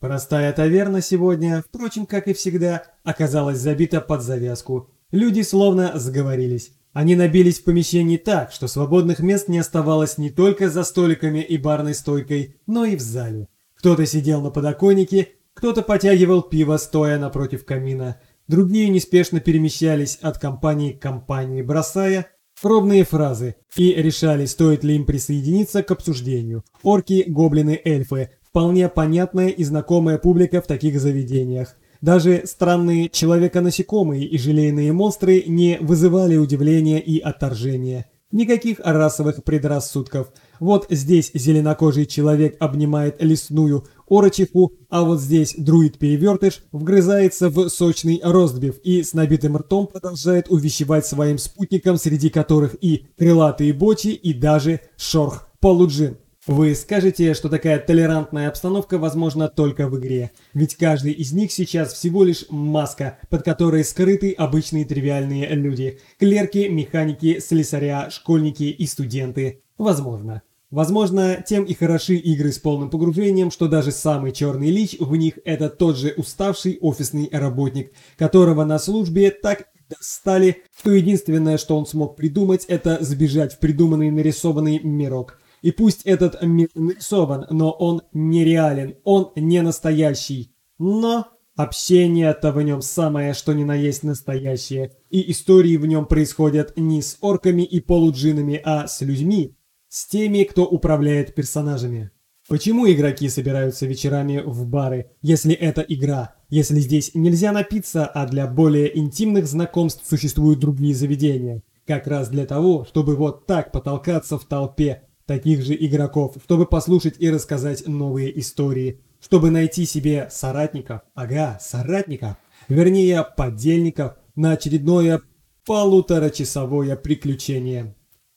Простая таверна сегодня, впрочем, как и всегда, оказалась забита под завязку. Люди словно сговорились. Они набились в помещении так, что свободных мест не оставалось не только за столиками и барной стойкой, но и в зале. Кто-то сидел на подоконнике, кто-то потягивал пиво, стоя напротив камина. Другие неспешно перемещались от компании к компании, бросая пробные фразы и решали, стоит ли им присоединиться к обсуждению. Орки, гоблины, эльфы – вполне понятная и знакомая публика в таких заведениях. Даже странные человека-насекомые и желейные монстры не вызывали удивления и отторжения. Никаких расовых предрассудков. Вот здесь зеленокожий человек обнимает лесную орочиху, а вот здесь друид-перевертыш вгрызается в сочный ростбиф и с набитым ртом продолжает увещевать своим спутникам, среди которых и крылатые бочи, и даже шорх-полуджин. Вы скажете, что такая толерантная обстановка возможна только в игре, ведь каждый из них сейчас всего лишь маска, под которой скрыты обычные тривиальные люди – клерки, механики, слесаря, школьники и студенты. Возможно. Возможно, тем и хороши игры с полным погружением, что даже самый черный лич в них – это тот же уставший офисный работник, которого на службе так достали, что единственное, что он смог придумать, это сбежать в придуманный нарисованный мирок – и пусть этот мир нарисован, но он нереален, он не настоящий. Но общение-то в нем самое, что ни на есть настоящее. И истории в нем происходят не с орками и полуджинами, а с людьми, с теми, кто управляет персонажами. Почему игроки собираются вечерами в бары, если это игра? Если здесь нельзя напиться, а для более интимных знакомств существуют другие заведения? Как раз для того, чтобы вот так потолкаться в толпе, таких же игроков, чтобы послушать и рассказать новые истории, чтобы найти себе соратников, ага, соратников, вернее, подельников на очередное полуторачасовое приключение.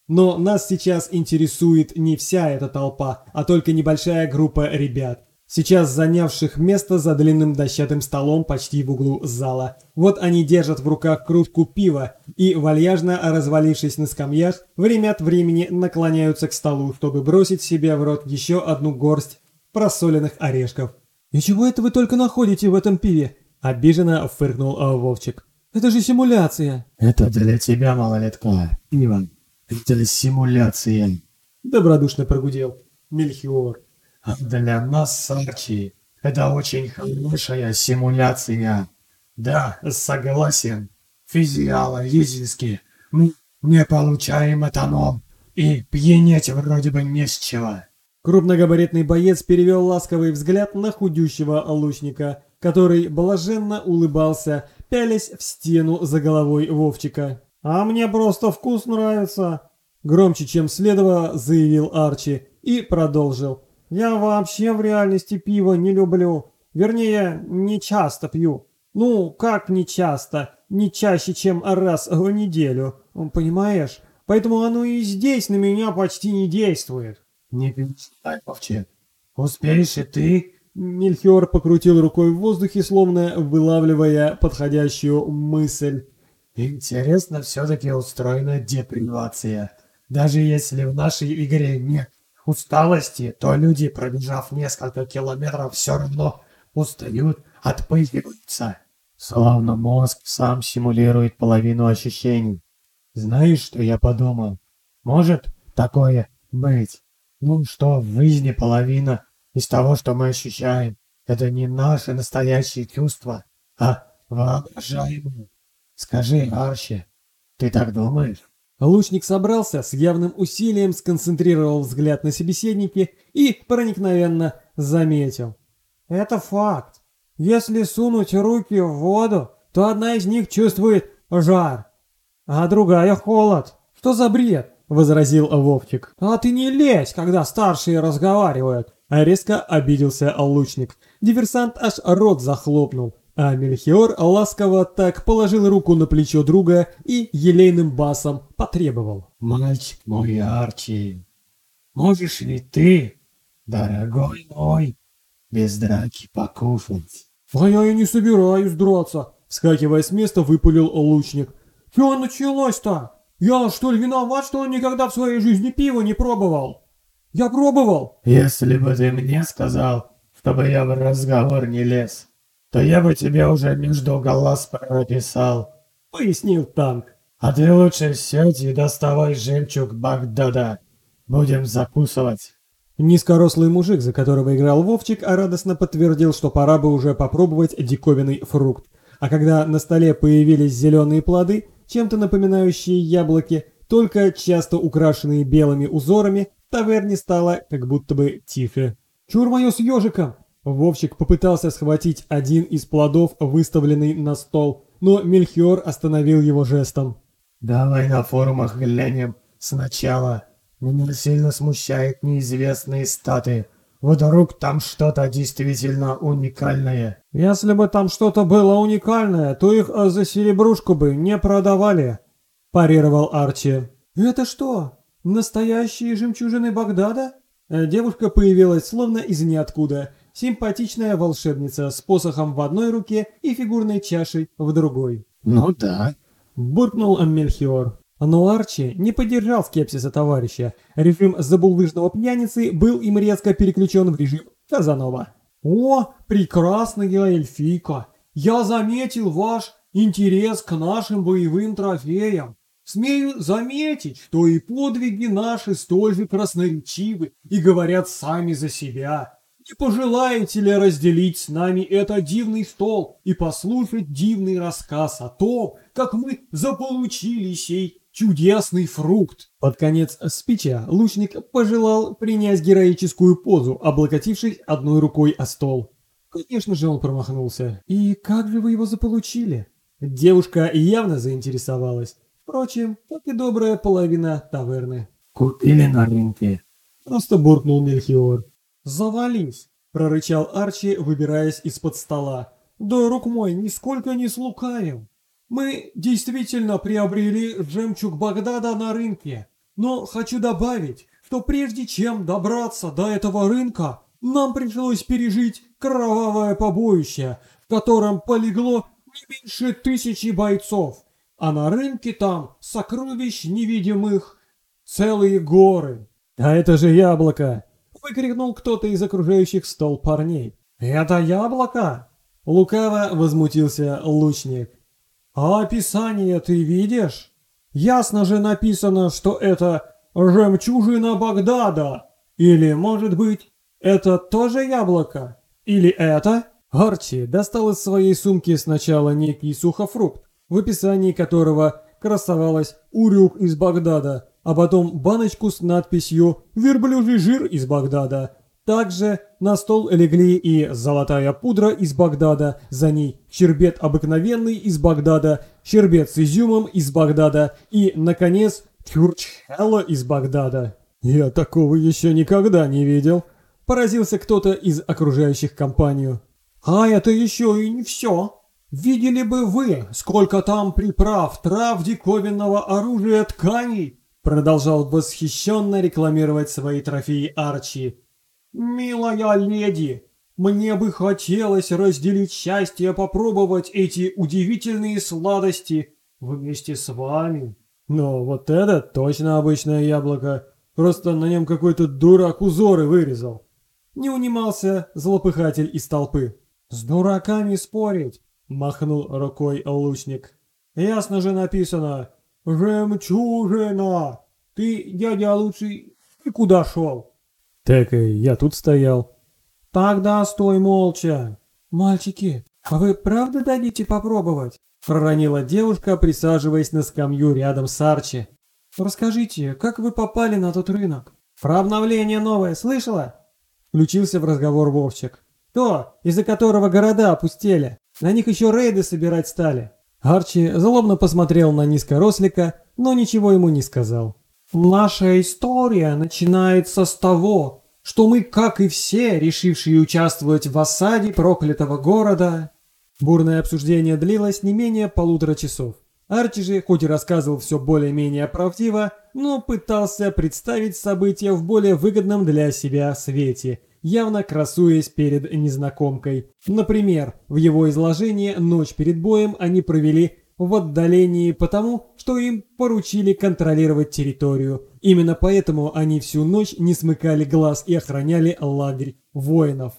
Но нас сейчас интересует не вся эта толпа, а только небольшая группа ребят, сейчас занявших место за длинным дощатым столом почти в углу зала. Вот они держат в руках кружку пива и, вальяжно развалившись на скамьях, время от времени наклоняются к столу, чтобы бросить себе в рот еще одну горсть просоленных орешков. «И чего это вы только находите в этом пиве?» – обиженно фыркнул Вовчик. «Это же симуляция!» «Это для тебя, малолетка, Иван. Это симуляция!» – добродушно прогудел Мельхиор. Для нас, Арчи, это очень хорошая симуляция. Да, согласен. Физиологически мы не получаем этаном, и пьянеть вроде бы не с чего. Крупногабаритный боец перевел ласковый взгляд на худющего лучника, который блаженно улыбался, пялясь в стену за головой Вовчика. «А мне просто вкус нравится!» Громче, чем следовало, заявил Арчи и продолжил. Я вообще в реальности пиво не люблю. Вернее, не часто пью. Ну, как не часто? Не чаще, чем раз в неделю. Понимаешь? Поэтому оно и здесь на меня почти не действует. Не перестань, Павчет. Успеешь и ты? Мельхиор покрутил рукой в воздухе, словно вылавливая подходящую мысль. Интересно все-таки устроена депривация. Даже если в нашей игре нет усталости, то люди, пробежав несколько километров, все равно устают, отпыхиваются. Словно мозг сам симулирует половину ощущений. Знаешь, что я подумал? Может такое быть? Ну, что в жизни половина из того, что мы ощущаем, это не наши настоящие чувства, а воображаемые. Скажи, Арчи, ты так думаешь? Лучник собрался, с явным усилием сконцентрировал взгляд на собеседнике и проникновенно заметил. Это факт. Если сунуть руки в воду, то одна из них чувствует жар, а другая холод. Что за бред? возразил Вовчик. А ты не лезь, когда старшие разговаривают. Резко обиделся лучник. Диверсант аж рот захлопнул. А Мельхиор ласково так положил руку на плечо друга и елейным басом потребовал. «Мальчик мой Арчи, можешь ли ты, дорогой мой, без драки покушать?» «А я и не собираюсь драться!» Вскакивая с места, выпалил лучник. «Чего началось-то? Я что ли виноват, что он никогда в своей жизни пива не пробовал?» «Я пробовал!» «Если бы ты мне сказал, чтобы я в разговор не лез, то я бы тебе уже между глаз прописал», — пояснил танк. «А ты лучше сядь и доставай жемчуг Багдада. Будем закусывать». Низкорослый мужик, за которого играл Вовчик, радостно подтвердил, что пора бы уже попробовать диковинный фрукт. А когда на столе появились зеленые плоды, чем-то напоминающие яблоки, только часто украшенные белыми узорами, таверне стало как будто бы тихо. «Чур мое с ежиком!» Вовчик попытался схватить один из плодов, выставленный на стол, но Мельхиор остановил его жестом. «Давай на форумах глянем сначала», меня сильно смущает неизвестные статы. Вдруг там что-то действительно уникальное. Если бы там что-то было уникальное, то их э, за серебрушку бы не продавали, парировал Арчи. Это что, настоящие жемчужины Багдада? Э, девушка появилась словно из ниоткуда. Симпатичная волшебница с посохом в одной руке и фигурной чашей в другой. «Ну да», — буркнул Мельхиор. Но Арчи не поддержал скепсиса товарища. Режим забулдыжного пьяницы был им резко переключен в режим Казанова. «О, прекрасная эльфийка! Я заметил ваш интерес к нашим боевым трофеям. Смею заметить, что и подвиги наши столь же красноречивы и говорят сами за себя. Не пожелаете ли разделить с нами этот дивный стол и послушать дивный рассказ о том, как мы заполучили сей чудесный фрукт!» Под конец спича лучник пожелал принять героическую позу, облокотившись одной рукой о стол. Конечно же он промахнулся. «И как же вы его заполучили?» Девушка явно заинтересовалась. Впрочем, как и добрая половина таверны. «Купили на рынке», — просто буркнул Мельхиор. «Завались!» — прорычал Арчи, выбираясь из-под стола. «Да, рук мой, нисколько не слукавил!» Мы действительно приобрели жемчуг Багдада на рынке, но хочу добавить, что прежде чем добраться до этого рынка, нам пришлось пережить кровавое побоище, в котором полегло не меньше тысячи бойцов, а на рынке там сокровищ невидимых целые горы. «А это же яблоко!» — выкрикнул кто-то из окружающих стол парней. «Это яблоко?» — лукаво возмутился лучник. А описание ты видишь? Ясно же написано, что это жемчужина Багдада. Или, может быть, это тоже яблоко? Или это? Арчи достал из своей сумки сначала некий сухофрукт, в описании которого красовалась урюк из Багдада, а потом баночку с надписью «Верблюжий жир из Багдада», также на стол легли и золотая пудра из Багдада, за ней щербет обыкновенный из Багдада, щербет с изюмом из Багдада и, наконец, тюрчхела из Багдада. «Я такого еще никогда не видел», – поразился кто-то из окружающих компанию. «А это еще и не все. Видели бы вы, сколько там приправ, трав, диковинного оружия, тканей!» Продолжал восхищенно рекламировать свои трофеи Арчи. «Милая леди, мне бы хотелось разделить счастье попробовать эти удивительные сладости вместе с вами». Но вот это точно обычное яблоко, просто на нем какой-то дурак узоры вырезал. Не унимался злопыхатель из толпы. «С дураками спорить!» – махнул рукой лучник. «Ясно же написано «Жемчужина!» Ты, дядя лучший, и куда шел?» Так и я тут стоял. Тогда стой молча. Мальчики, а вы правда дадите попробовать? Проронила девушка, присаживаясь на скамью рядом с Арчи. Расскажите, как вы попали на тот рынок? Про обновление новое слышала? Включился в разговор Вовчик. То, из-за которого города опустели. На них еще рейды собирать стали. Арчи злобно посмотрел на низкорослика, но ничего ему не сказал. Наша история начинается с того, что мы, как и все, решившие участвовать в осаде проклятого города... Бурное обсуждение длилось не менее полутора часов. Арчи же, хоть и рассказывал все более-менее правдиво, но пытался представить события в более выгодном для себя свете, явно красуясь перед незнакомкой. Например, в его изложении ночь перед боем они провели в отдалении потому, что им поручили контролировать территорию. Именно поэтому они всю ночь не смыкали глаз и охраняли лагерь воинов.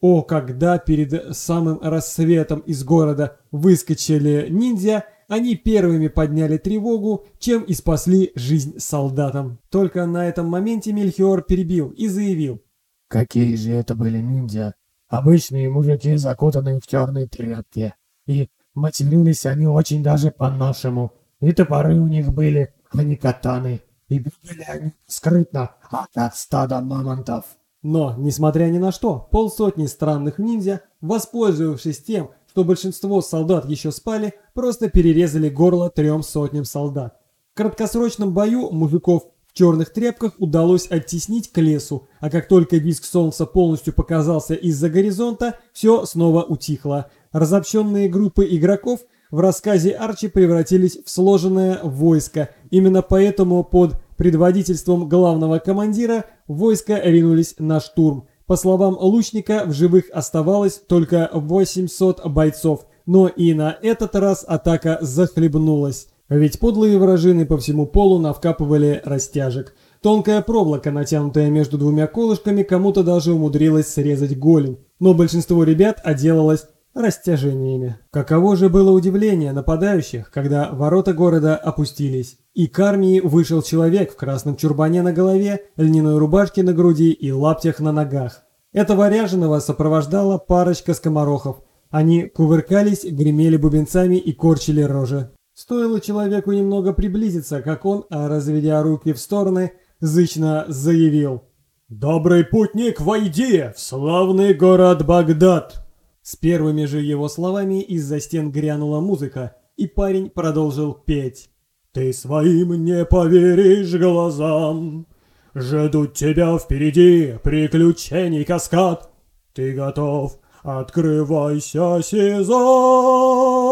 О, когда перед самым рассветом из города выскочили ниндзя, они первыми подняли тревогу, чем и спасли жизнь солдатам. Только на этом моменте Мельхиор перебил и заявил. Какие же это были ниндзя? Обычные мужики, закутанные в черные тряпки. И матерились они очень даже по-нашему. И топоры у них были, а не катаны. И бегали они скрытно от стада мамонтов. Но, несмотря ни на что, полсотни странных ниндзя, воспользовавшись тем, что большинство солдат еще спали, просто перерезали горло трем сотням солдат. В краткосрочном бою мужиков черных тряпках удалось оттеснить к лесу, а как только диск солнца полностью показался из-за горизонта, все снова утихло. Разобщенные группы игроков в рассказе Арчи превратились в сложенное войско. Именно поэтому под предводительством главного командира войска ринулись на штурм. По словам лучника, в живых оставалось только 800 бойцов, но и на этот раз атака захлебнулась. Ведь подлые вражины по всему полу навкапывали растяжек. Тонкая проволока, натянутая между двумя колышками, кому-то даже умудрилась срезать голень. Но большинство ребят отделалось растяжениями. Каково же было удивление нападающих, когда ворота города опустились, и к армии вышел человек в красном чурбане на голове, льняной рубашке на груди и лаптях на ногах. Этого ряженого сопровождала парочка скоморохов. Они кувыркались, гремели бубенцами и корчили рожи. Стоило человеку немного приблизиться, как он, разведя руки в стороны, зычно заявил. «Добрый путник, войди в славный город Багдад!» С первыми же его словами из-за стен грянула музыка, и парень продолжил петь. «Ты своим не поверишь глазам, ждут тебя впереди приключений каскад. Ты готов? Открывайся, сезон!»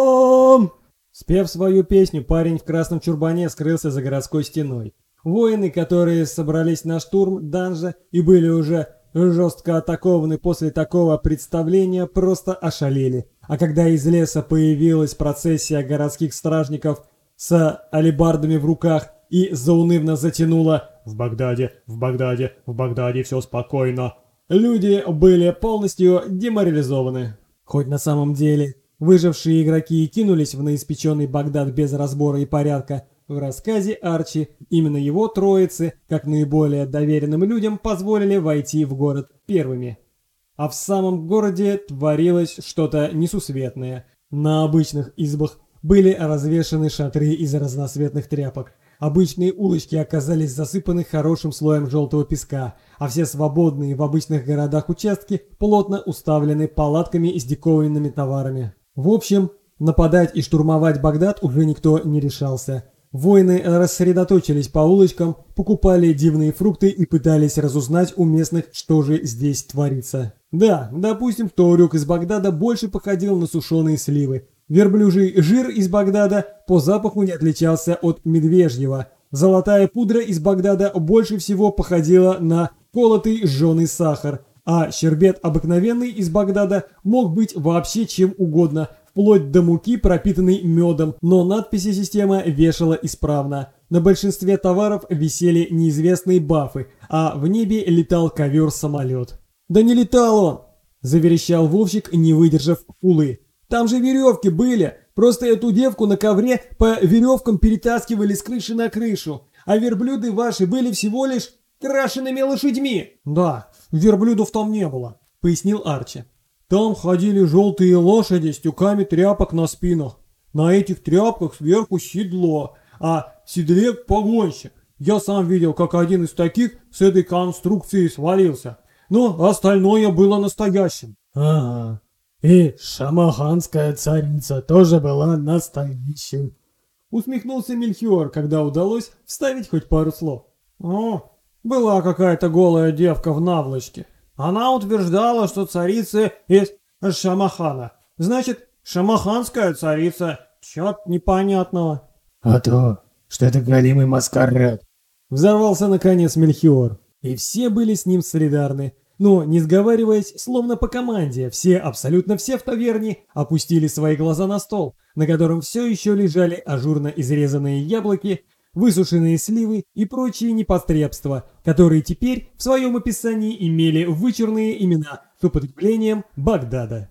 Спев свою песню, парень в красном чурбане скрылся за городской стеной. Воины, которые собрались на штурм данжа и были уже жестко атакованы после такого представления, просто ошалели. А когда из леса появилась процессия городских стражников с алебардами в руках и заунывно затянула «В Багдаде, в Багдаде, в Багдаде все спокойно», люди были полностью деморализованы. Хоть на самом деле выжившие игроки и кинулись в наиспеченный Багдад без разбора и порядка, в рассказе Арчи именно его троицы, как наиболее доверенным людям, позволили войти в город первыми. А в самом городе творилось что-то несусветное. На обычных избах были развешаны шатры из разноцветных тряпок. Обычные улочки оказались засыпаны хорошим слоем желтого песка, а все свободные в обычных городах участки плотно уставлены палатками с диковинными товарами. В общем, нападать и штурмовать Багдад уже никто не решался. Воины рассредоточились по улочкам, покупали дивные фрукты и пытались разузнать у местных, что же здесь творится. Да, допустим, что урюк из Багдада больше походил на сушеные сливы. Верблюжий жир из Багдада по запаху не отличался от медвежьего. Золотая пудра из Багдада больше всего походила на колотый жженый сахар. А щербет обыкновенный из Багдада мог быть вообще чем угодно – вплоть до муки, пропитанной медом, но надписи система вешала исправно. На большинстве товаров висели неизвестные бафы, а в небе летал ковер-самолет. «Да не летал он!» – заверещал Вовчик, не выдержав улы. «Там же веревки были! Просто эту девку на ковре по веревкам перетаскивали с крыши на крышу, а верблюды ваши были всего лишь крашенными лошадьми!» «Да, верблюдов там не было», – пояснил Арчи. Там ходили желтые лошади с тюками тряпок на спинах. На этих тряпках сверху седло, а в седле погонщик. Я сам видел, как один из таких с этой конструкцией свалился. Но остальное было настоящим. Ага. И шамаханская царица тоже была настоящей. Усмехнулся Мельхиор, когда удалось вставить хоть пару слов. О, была какая-то голая девка в наволочке. Она утверждала, что царица из Шамахана. Значит, шамаханская царица. Чё непонятного. А то, что это галимый маскарад. Взорвался наконец Мельхиор. И все были с ним солидарны. Но, не сговариваясь, словно по команде, все, абсолютно все в таверне, опустили свои глаза на стол, на котором все еще лежали ажурно изрезанные яблоки, высушенные сливы и прочие непотребства, которые теперь в своем описании имели вычурные имена с употреблением Багдада.